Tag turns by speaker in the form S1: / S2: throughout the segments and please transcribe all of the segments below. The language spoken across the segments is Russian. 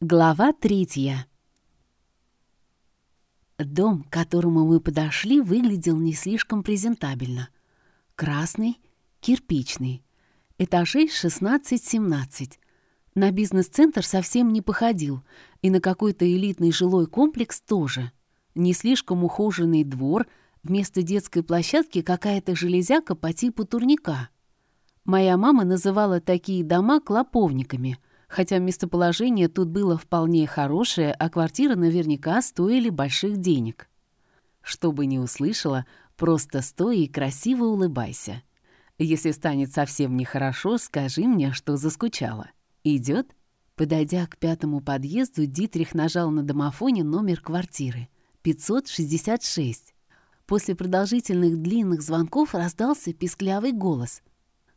S1: Глава третья. Дом, к которому мы подошли, выглядел не слишком презентабельно. Красный, кирпичный. Этажей 16-17. На бизнес-центр совсем не походил, и на какой-то элитный жилой комплекс тоже. Не слишком ухоженный двор, вместо детской площадки какая-то железяка по типу турника. Моя мама называла такие дома клоповниками — хотя местоположение тут было вполне хорошее, а квартиры наверняка стоили больших денег. Что бы ни услышала, просто стой и красиво улыбайся. Если станет совсем нехорошо, скажи мне, что заскучала. Идет? Подойдя к пятому подъезду, Дитрих нажал на домофоне номер квартиры. 566. После продолжительных длинных звонков раздался писклявый голос.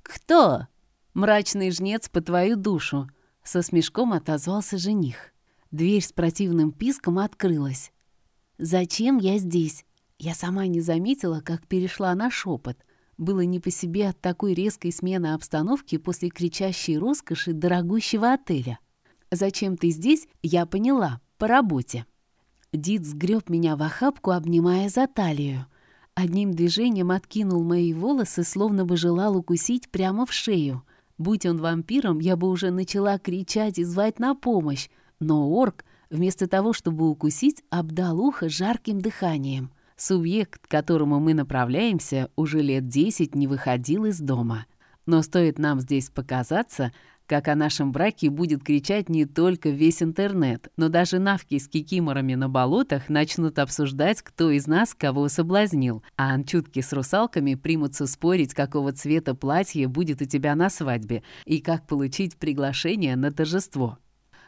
S1: «Кто?» «Мрачный жнец по твою душу», со смешком отозвался жених. Дверь с противным писком открылась. «Зачем я здесь?» Я сама не заметила, как перешла на шепот. Было не по себе от такой резкой смены обстановки после кричащей роскоши дорогущего отеля. «Зачем ты здесь?» Я поняла. По работе. Дид сгреб меня в охапку, обнимая за талию. Одним движением откинул мои волосы, словно бы желал укусить прямо в шею. Будь он вампиром, я бы уже начала кричать и звать на помощь, но орк, вместо того, чтобы укусить, обдал ухо жарким дыханием. Субъект, к которому мы направляемся, уже лет десять не выходил из дома. Но стоит нам здесь показаться, как о нашем браке будет кричать не только весь интернет, но даже навки с кикиморами на болотах начнут обсуждать, кто из нас кого соблазнил, а анчутки с русалками примутся спорить, какого цвета платье будет у тебя на свадьбе и как получить приглашение на торжество.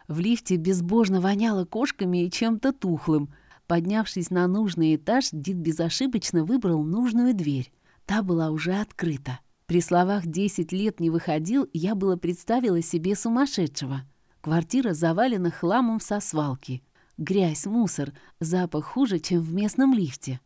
S1: В лифте безбожно воняло кошками и чем-то тухлым. Поднявшись на нужный этаж, Дид безошибочно выбрал нужную дверь. Та была уже открыта. При словах «десять лет не выходил» я было представила себе сумасшедшего. Квартира завалена хламом со свалки. Грязь, мусор, запах хуже, чем в местном лифте.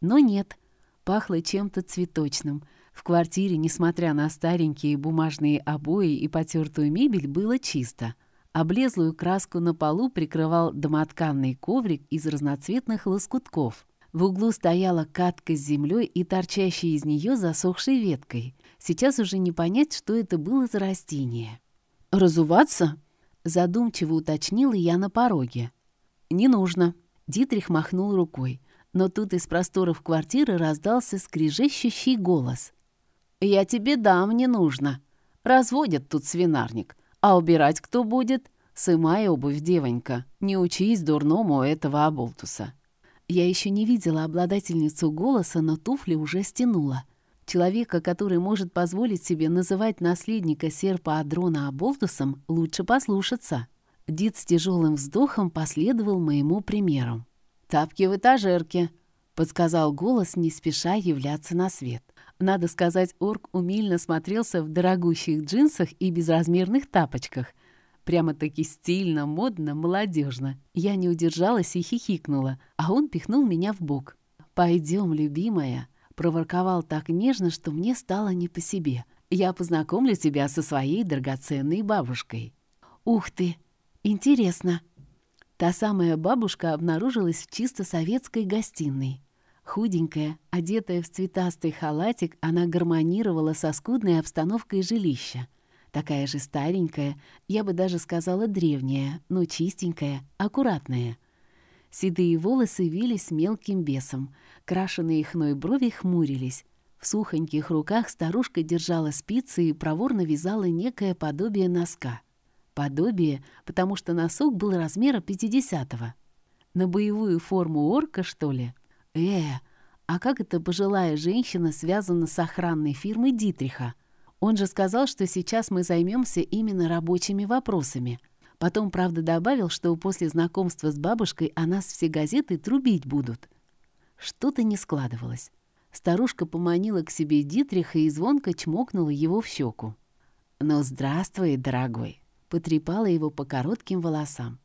S1: Но нет, пахло чем-то цветочным. В квартире, несмотря на старенькие бумажные обои и потертую мебель, было чисто. Облезлую краску на полу прикрывал домотканный коврик из разноцветных лоскутков. В углу стояла катка с землей и торчащей из нее засохшей веткой. Сейчас уже не понять, что это было за растение. «Разуваться?» — задумчиво уточнила я на пороге. «Не нужно». Дитрих махнул рукой. Но тут из просторов квартиры раздался скрежещущий голос. «Я тебе дам, не нужно. Разводят тут свинарник. А убирать кто будет? Сымай обувь, девонька. Не учись дурному этого оболтуса». Я еще не видела обладательницу голоса, но туфли уже стянула. Человека, который может позволить себе называть наследника серпа Адрона Аболтусом, лучше послушаться. Дид с тяжелым вздохом последовал моему примеру. «Тапки в этажерке», — подсказал голос, не спеша являться на свет. Надо сказать, орк умильно смотрелся в дорогущих джинсах и безразмерных тапочках. Прямо-таки стильно, модно, молодежно. Я не удержалась и хихикнула, а он пихнул меня в бок. «Пойдем, любимая», — проворковал так нежно, что мне стало не по себе. «Я познакомлю тебя со своей драгоценной бабушкой». «Ух ты! Интересно!» Та самая бабушка обнаружилась в чисто советской гостиной. Худенькая, одетая в цветастый халатик, она гармонировала со скудной обстановкой жилища. Такая же старенькая, я бы даже сказала древняя, но чистенькая, аккуратная. Седые волосы вились мелким бесом, крашеные хной брови хмурились. В сухоньких руках старушка держала спицы и проворно вязала некое подобие носка. Подобие, потому что носок был размера пятидесятого. На боевую форму орка, что ли? Э, а как эта пожилая женщина связана с охранной фирмой Дитриха? Он же сказал, что сейчас мы займемся именно рабочими вопросами. Потом, правда, добавил, что после знакомства с бабушкой о нас все газеты трубить будут. Что-то не складывалось. Старушка поманила к себе Дитриха и звонко чмокнула его в щеку. «Ну, здравствуй, дорогой!» — потрепала его по коротким волосам.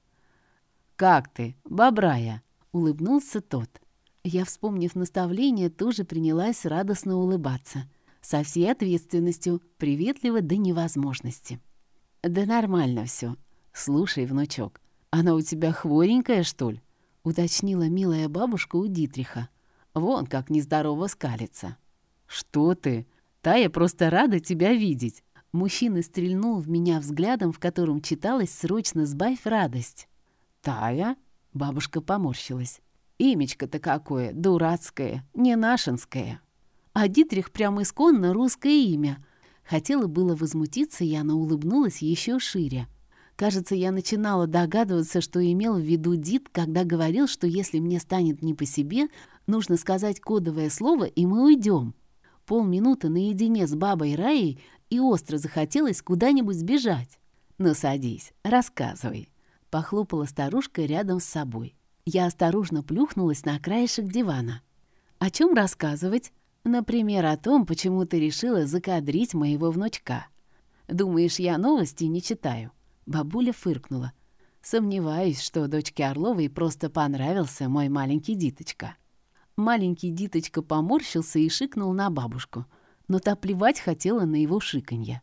S1: «Как ты, бобрая?» — улыбнулся тот. Я, вспомнив наставление, тоже принялась радостно улыбаться — со всей ответственностью, приветливо до невозможности. «Да нормально все. Слушай, внучок, Она у тебя хворенькая, что ли?» — уточнила милая бабушка у Дитриха. «Вон как нездорово скалится». «Что ты? Тая просто рада тебя видеть!» Мужчина стрельнул в меня взглядом, в котором читалось «Срочно сбавь радость». «Тая?» — бабушка поморщилась. «Имечко-то какое, дурацкое, не нашинское». А Дитрих прям исконно русское имя. Хотела было возмутиться, и она улыбнулась еще шире. Кажется, я начинала догадываться, что имел в виду Дит, когда говорил, что если мне станет не по себе, нужно сказать кодовое слово, и мы уйдем. Полминуты наедине с бабой Раей, и остро захотелось куда-нибудь сбежать. «Ну, садись, рассказывай», — похлопала старушка рядом с собой. Я осторожно плюхнулась на краешек дивана. «О чем рассказывать?» «Например, о том, почему ты решила закадрить моего внучка. Думаешь, я новости не читаю?» Бабуля фыркнула. «Сомневаюсь, что дочке Орловой просто понравился мой маленький Диточка». Маленький Диточка поморщился и шикнул на бабушку, но та плевать хотела на его шиканье.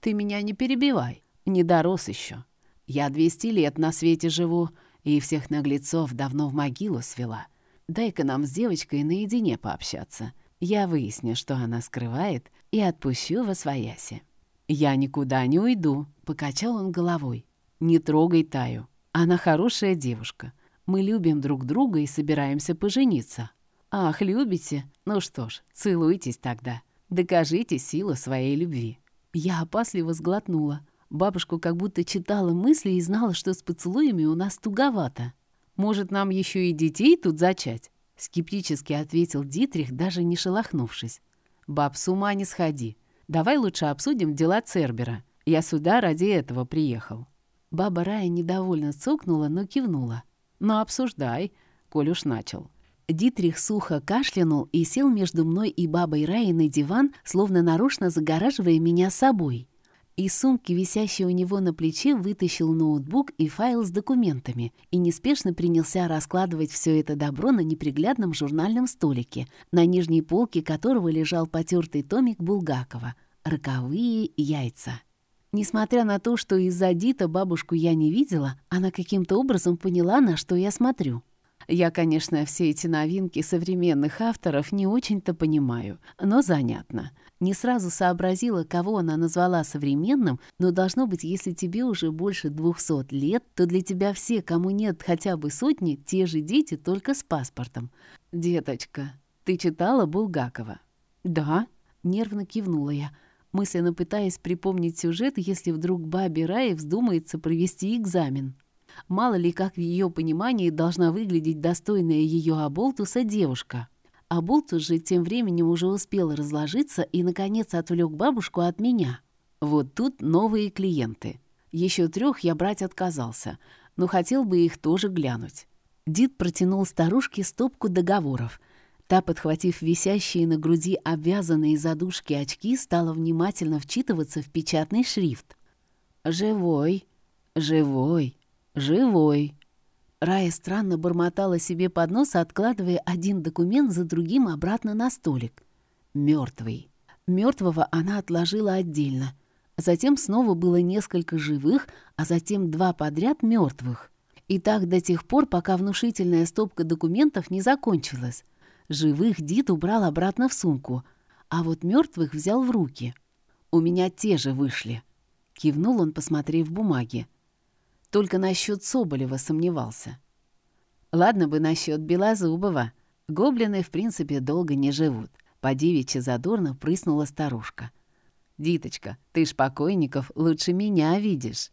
S1: «Ты меня не перебивай, не дорос еще. Я двести лет на свете живу и всех наглецов давно в могилу свела. Дай-ка нам с девочкой наедине пообщаться. Я выясню, что она скрывает, и отпущу во свояси». «Я никуда не уйду», — покачал он головой. «Не трогай Таю. Она хорошая девушка. Мы любим друг друга и собираемся пожениться». «Ах, любите? Ну что ж, целуйтесь тогда. Докажите силу своей любви». Я опасливо сглотнула. Бабушка как будто читала мысли и знала, что с поцелуями у нас туговато. «Может, нам еще и детей тут зачать?» Скептически ответил Дитрих, даже не шелохнувшись. «Баб, с ума не сходи. Давай лучше обсудим дела Цербера. Я сюда ради этого приехал». Баба Рая недовольно цокнула, но кивнула. «Ну, обсуждай, коль уж начал». Дитрих сухо кашлянул и сел между мной и бабой Раей на диван, словно нарочно загораживая меня собой. Из сумки, висящей у него на плече, вытащил ноутбук и файл с документами и неспешно принялся раскладывать все это добро на неприглядном журнальном столике, на нижней полке которого лежал потертый томик Булгакова «Роковые яйца». Несмотря на то, что из-за Дита бабушку я не видела, она каким-то образом поняла, на что я смотрю. Я, конечно, все эти новинки современных авторов не очень-то понимаю, но занятно. Не сразу сообразила, кого она назвала современным, но должно быть, если тебе уже больше двухсот лет, то для тебя все, кому нет хотя бы сотни, те же дети, только с паспортом. «Деточка, ты читала Булгакова?» «Да», — нервно кивнула я, мысленно пытаясь припомнить сюжет, если вдруг бабе Рае вздумается провести экзамен. Мало ли, как в ее понимании должна выглядеть достойная ее оболтуса девушка. Аболтус же тем временем уже успел разложиться и, наконец, отвлек бабушку от меня. Вот тут новые клиенты. Еще трех я брать отказался, но хотел бы их тоже глянуть. Дид протянул старушке стопку договоров. Та, подхватив висящие на груди обвязанные задушки очки, стала внимательно вчитываться в печатный шрифт. «Живой, живой, живой», Рая странно бормотала себе под нос, откладывая один документ за другим обратно на столик. Мертвый. Мертвого она отложила отдельно. Затем снова было несколько живых, а затем два подряд мертвых. И так до тех пор, пока внушительная стопка документов не закончилась. Живых Дит убрал обратно в сумку, а вот мертвых взял в руки. «У меня те же вышли», — кивнул он, посмотрев бумаги. Только насчет Соболева сомневался. Ладно бы насчет Белозубова. Гоблины, в принципе, долго не живут. По девичьи задорно прыснула старушка. «Диточка, ты ж покойников лучше меня видишь.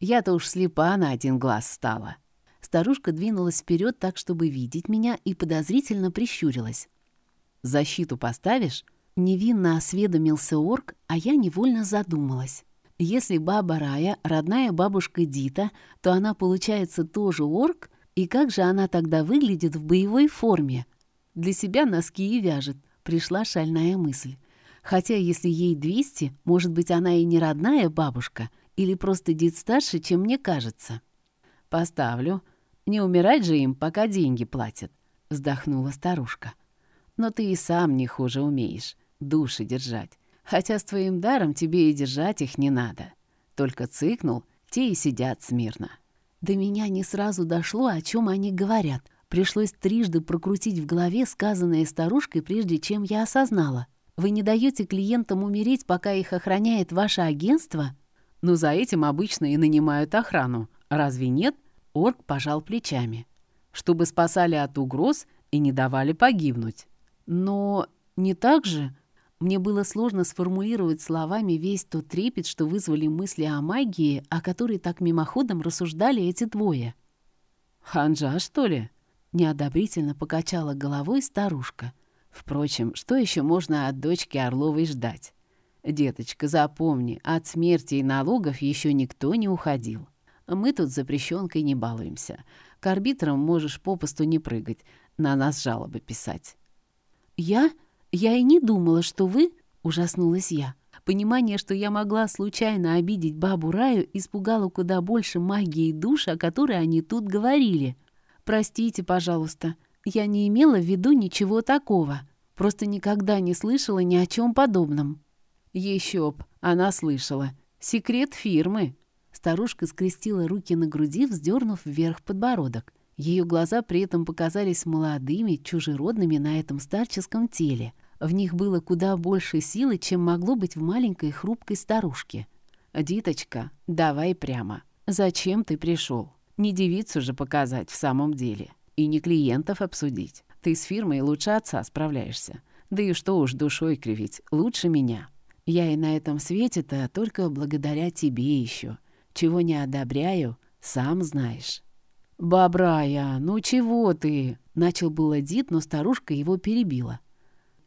S1: Я-то уж слепа на один глаз стала». Старушка двинулась вперед так, чтобы видеть меня, и подозрительно прищурилась. «Защиту поставишь?» Невинно осведомился орк, а я невольно задумалась. Если баба Рая — родная бабушка Дита, то она, получается, тоже орк? И как же она тогда выглядит в боевой форме? Для себя носки и вяжет, пришла шальная мысль. Хотя, если ей 200, может быть, она и не родная бабушка, или просто Дит старше, чем мне кажется. «Поставлю. Не умирать же им, пока деньги платят», — вздохнула старушка. «Но ты и сам не хуже умеешь, души держать. Хотя с твоим даром тебе и держать их не надо. Только цыкнул, те и сидят смирно. До меня не сразу дошло, о чем они говорят. Пришлось трижды прокрутить в голове сказанное старушкой, прежде чем я осознала. Вы не даете клиентам умереть, пока их охраняет ваше агентство?
S2: Но за этим обычно и нанимают охрану. Разве нет? Орк пожал плечами. Чтобы спасали от угроз и не давали погибнуть.
S1: Но не так же? Мне было сложно сформулировать словами весь тот трепет, что вызвали мысли о магии, о которой так мимоходом рассуждали эти двое.
S2: «Ханжа, что ли?»
S1: — неодобрительно покачала головой старушка.
S2: «Впрочем, что еще можно от дочки Орловой ждать? Деточка, запомни, от смерти и налогов еще никто не уходил. Мы тут запрещенкой не балуемся. К арбитрам можешь попусту не прыгать, на нас жалобы писать».
S1: «Я?» «Я и не думала, что вы...» — ужаснулась я. Понимание, что я могла случайно обидеть бабу Раю, испугало куда больше магии душ, о которой они тут говорили. «Простите, пожалуйста, я не имела в виду ничего такого. Просто никогда не слышала ни о чем подобном».
S2: «Еще б, она слышала. Секрет фирмы».
S1: Старушка скрестила руки на груди, вздернув вверх подбородок. Ее глаза при этом показались молодыми, чужеродными на этом старческом теле. В них было куда больше силы, чем могло быть в маленькой хрупкой старушке.
S2: «Диточка, давай прямо. Зачем ты пришел? Не девицу же показать в самом деле. И не клиентов обсудить. Ты с фирмой лучше отца справляешься. Да и что уж душой кривить, лучше меня. Я и на этом свете-то только благодаря тебе еще. Чего не одобряю, сам знаешь».
S1: «Бабрая, ну чего ты?» Начал было Дид, но старушка его перебила.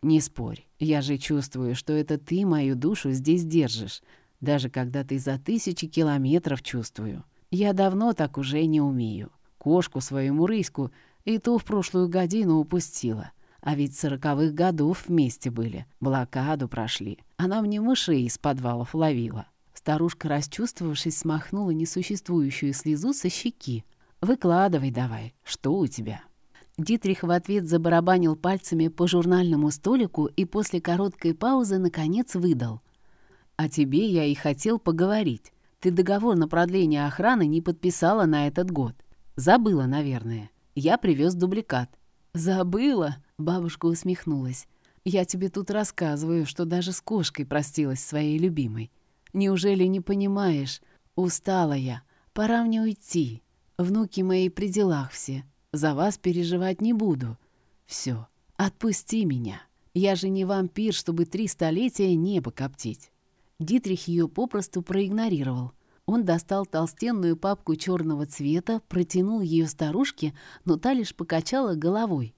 S2: «Не спорь, я же чувствую, что это ты мою душу здесь держишь, даже когда ты за тысячи километров чувствую. Я давно так уже не умею. Кошку свою мурыську и ту в прошлую годину упустила. А ведь сороковых годов вместе были, блокаду прошли. Она мне мышей из подвалов ловила».
S1: Старушка, расчувствовавшись, смахнула несуществующую слезу со щеки.
S2: Выкладывай давай, что у тебя?»
S1: Дитрих в ответ забарабанил пальцами по журнальному столику и после короткой паузы, наконец, выдал.
S2: «О тебе я и хотел поговорить. Ты договор на продление охраны не подписала на этот год. Забыла, наверное. Я привез дубликат».
S1: «Забыла?» — бабушка усмехнулась. «Я тебе тут рассказываю, что даже с кошкой простилась своей любимой. Неужели не понимаешь? Устала я. Пора мне уйти». Внуки мои при делах все. За вас переживать не буду. Все, отпусти меня. Я же не вампир, чтобы три столетия небо коптить». Дитрих ее попросту проигнорировал. Он достал толстенную папку черного цвета, протянул ее старушке, но та лишь покачала головой.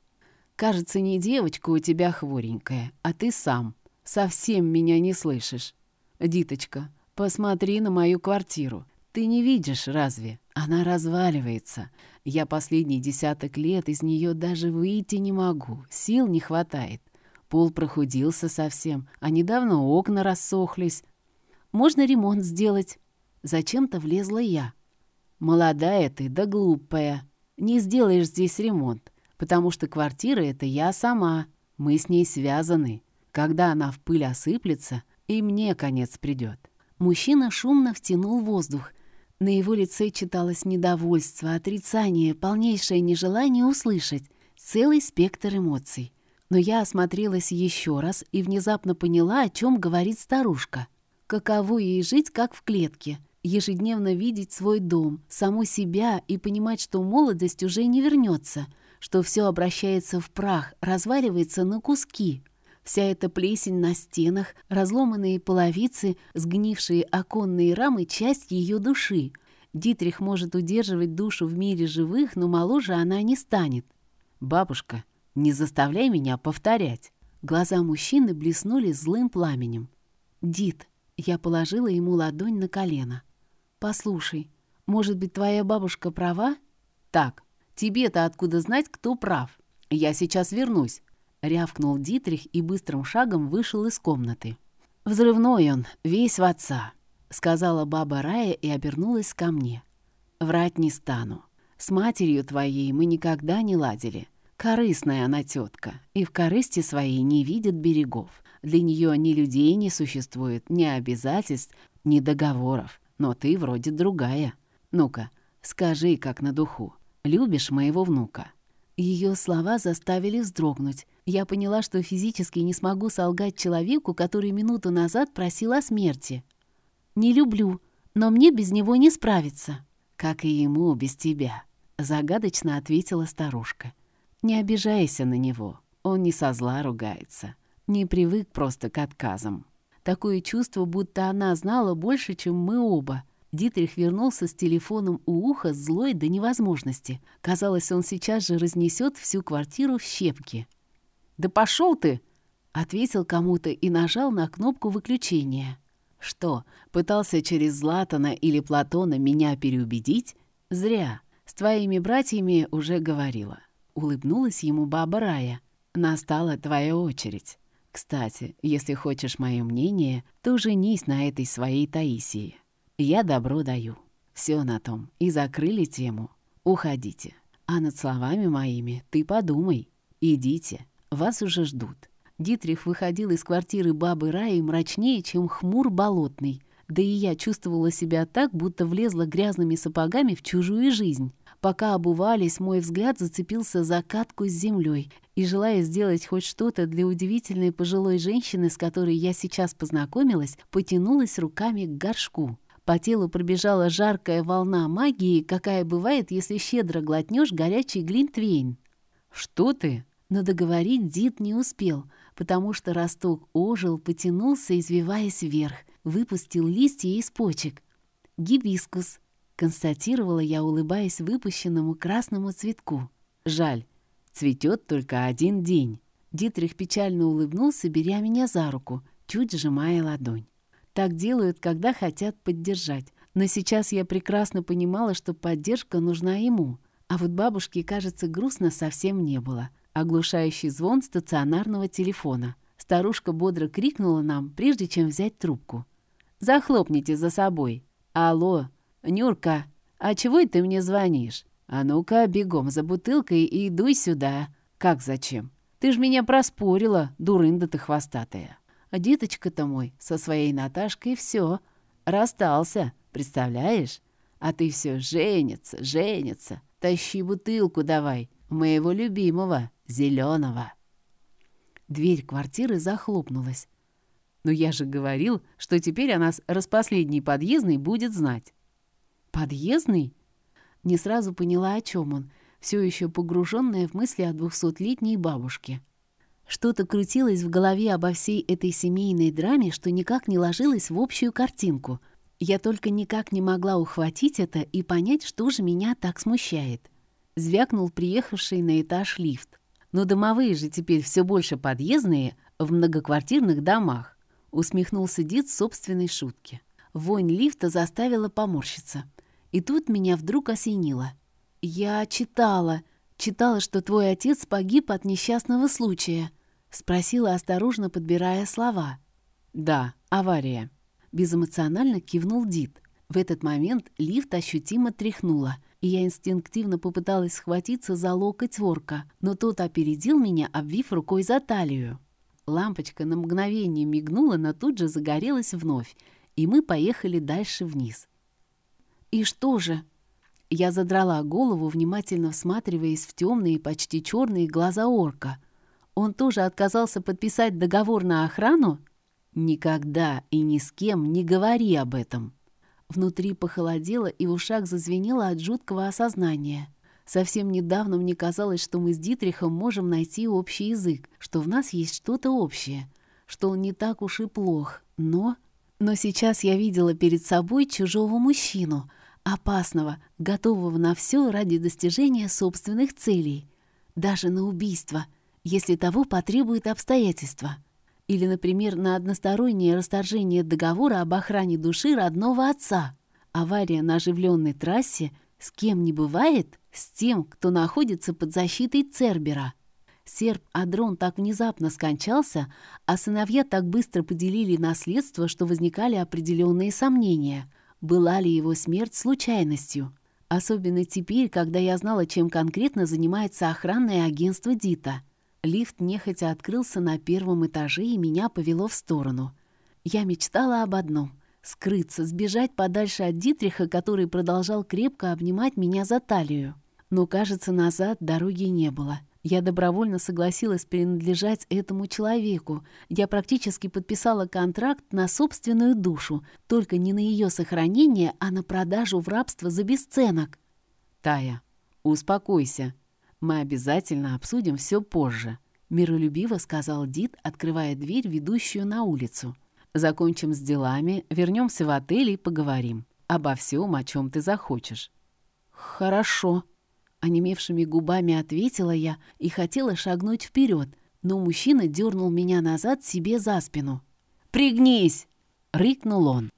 S1: «Кажется, не девочка у тебя хворенькая, а ты сам. Совсем меня не слышишь. Диточка, посмотри на мою квартиру. Ты не видишь, разве? Она разваливается. Я последний десяток лет из нее даже выйти не могу. Сил не хватает. Пол прохудился совсем, а недавно окна рассохлись. Можно ремонт сделать. Зачем-то влезла я. Молодая ты, да глупая. Не сделаешь здесь ремонт, потому что квартира — это я сама. Мы с ней связаны. Когда она в пыль осыплется, и мне конец придет. Мужчина шумно втянул воздух, на его лице читалось недовольство, отрицание, полнейшее нежелание услышать, целый спектр эмоций. Но я осмотрелась еще раз и внезапно поняла, о чем говорит старушка. Каково ей жить, как в клетке, ежедневно видеть свой дом, саму себя и понимать, что молодость уже не вернется, что все обращается в прах, разваливается на куски. Вся эта плесень на стенах, разломанные половицы, сгнившие оконные рамы — часть ее души. Дитрих может удерживать душу в мире живых, но моложе она не станет.
S2: «Бабушка, не заставляй меня повторять!»
S1: Глаза мужчины блеснули злым пламенем. «Дит», — я положила ему ладонь на колено. «Послушай, может быть, твоя бабушка права?»
S2: «Так, тебе-то откуда знать, кто прав? Я сейчас вернусь.
S1: Рявкнул Дитрих и быстрым шагом вышел из комнаты. «Взрывной он, весь в отца», — сказала баба Рая и обернулась ко мне. «Врать не стану. С матерью твоей мы никогда не ладили. Корыстная она тетка, и в корысти своей не видит берегов. Для нее ни людей не существует, ни обязательств, ни договоров. Но ты вроде другая. Ну-ка,
S2: Скажи, как на духу, любишь моего внука?»
S1: Ее слова заставили вздрогнуть. Я поняла, что физически не смогу солгать человеку, который минуту назад просил о смерти. «Не люблю, но мне без него не справиться».
S2: «Как и ему без тебя», — загадочно ответила старушка. «Не обижайся на него, он не со зла ругается, не привык просто к отказам».
S1: Такое чувство, будто она знала больше, чем мы оба. Дитрих вернулся с телефоном у уха, злой до невозможности. Казалось, он сейчас же разнесет всю квартиру в щепки.
S2: «Да пошел ты!»
S1: — ответил кому-то и нажал на кнопку выключения.
S2: «Что, пытался через Златана или Платона меня переубедить? Зря. С твоими братьями уже говорила». Улыбнулась ему баба Рая. «Настала твоя очередь». Кстати, если хочешь мое мнение, то женись на этой своей Таисии. Я добро даю. Все на том. И закрыли тему. Уходите. А над словами моими ты подумай. Идите. Вас уже ждут.
S1: Дитрих выходил из квартиры бабы Раи мрачнее, чем хмур болотный. Да и я чувствовала себя так, будто влезла грязными сапогами в чужую жизнь. Пока обувались, мой взгляд зацепился за катку с землей, и, желая сделать хоть что-то для удивительной пожилой женщины, с которой я сейчас познакомилась, потянулась руками к горшку. По телу пробежала жаркая волна магии, какая бывает, если щедро глотнешь горячий глинтвейн.
S2: «Что ты?»
S1: Но договорить Дид не успел, потому что росток ожил, потянулся, извиваясь вверх, выпустил листья из почек. «Гибискус», констатировала я, улыбаясь выпущенному красному цветку.
S2: «Жаль, цветет только один день».
S1: Дитрих печально улыбнулся, беря меня за руку, чуть сжимая ладонь. Так делают, когда хотят поддержать. Но сейчас я прекрасно понимала, что поддержка нужна ему. А вот бабушке, кажется, грустно совсем не было. Оглушающий звон стационарного телефона. Старушка бодро крикнула нам, прежде чем взять трубку. «Захлопните за собой! Алло!» «Нюрка, а чего ты мне звонишь? А ну-ка, бегом за бутылкой и дуй сюда». «Как зачем? Ты ж меня проспорила, дурында ты хвостатая». А деточка-то мой со своей Наташкой все расстался, представляешь? А ты все женится, женится. Тащи бутылку давай, моего любимого, зеленого. Дверь квартиры захлопнулась. Но я же говорил, что теперь о нас распоследний подъездный будет знать. «Подъездный?» Не сразу поняла, о чем он, все еще погруженная в мысли о двухсотлетней бабушке. Что-то крутилось в голове обо всей этой семейной драме, что никак не ложилось в общую картинку. Я только никак не могла ухватить это и понять, что же меня так смущает. Звякнул приехавший на этаж лифт. Но домовые же теперь все больше подъездные в многоквартирных домах. Усмехнулся Дид собственной шутки. Вонь лифта заставила поморщиться. И тут меня вдруг осенило. «Я читала, читала, что твой отец погиб от несчастного случая», — спросила, осторожно подбирая слова.
S2: «Да, авария», —
S1: безэмоционально кивнул Дид. В этот момент лифт ощутимо тряхнуло, и я инстинктивно попыталась схватиться за локоть ворка, но тот опередил меня, обвив рукой за талию. Лампочка на мгновение мигнула, но тут же загорелась вновь, и мы поехали дальше вниз. «И что же?» Я задрала голову, внимательно всматриваясь в темные, почти черные глаза орка. Он тоже отказался подписать договор на охрану? Никогда и ни с кем не говори об этом. Внутри похолодело и в ушах зазвенело от жуткого осознания. Совсем недавно мне казалось, что мы с Дитрихом можем найти общий язык, что в нас есть что-то общее, что он не так уж и плох, но... Но сейчас я видела перед собой чужого мужчину — опасного, готового на все ради достижения собственных целей, даже на убийство, если того потребует обстоятельства. Или, например, на одностороннее расторжение договора об охране души родного отца. Авария на оживленной трассе с кем не бывает, с тем, кто находится под защитой Цербера. Серб Адрон так внезапно скончался, а сыновья так быстро поделили наследство, что возникали определенные сомнения — была ли его смерть случайностью. Особенно теперь, когда я знала, чем конкретно занимается охранное агентство Дита. Лифт нехотя открылся на первом этаже и меня повело в сторону. Я мечтала об одном — скрыться, сбежать подальше от Дитриха, который продолжал крепко обнимать меня за талию. Но, кажется, назад дороги не было. Я добровольно согласилась принадлежать этому человеку. Я практически подписала контракт на собственную душу, только не на ее сохранение, а на продажу в рабство за бесценок.
S2: «Тая, успокойся. Мы обязательно обсудим все позже», — миролюбиво сказал Дид, открывая дверь, ведущую на улицу. «Закончим с делами, вернемся в отель и поговорим. Обо всем, о чем ты захочешь».
S1: «Хорошо», Онемевшими губами ответила я и хотела шагнуть вперед, но мужчина дернул меня назад себе за спину.
S2: «Пригнись!» — рыкнул он.